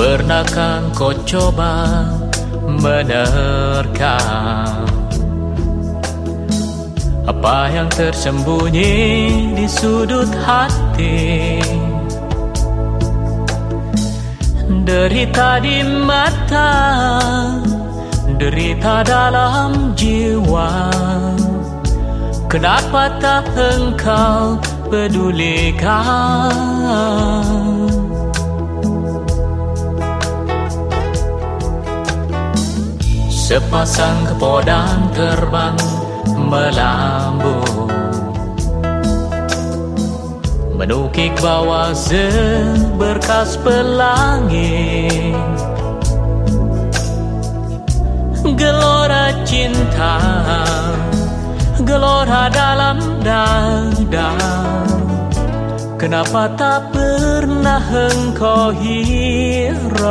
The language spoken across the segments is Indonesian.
Pernahkah kau coba menerkam? Apa yang tersembunyi di sudut hati? Derita di mata Derita dalam jiwa. Kenapa tak engkau pedulikan Sepasang kepodang terbang melambung Menukik bawah seberkas pelangi Gelora cinta Gelora dalam dada. Kenapa tak pernah engkau hiraukan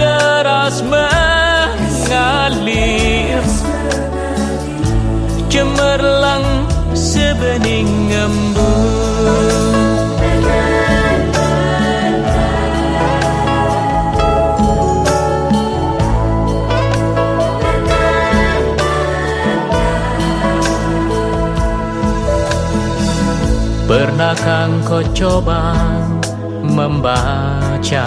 deras mengalir. Cemerlang sebening embun Pernahkah kau coba membaca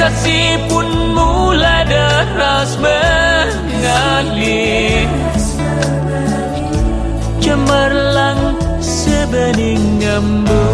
Kasih pun mulai deras mengalir. Cemerlang sebening embun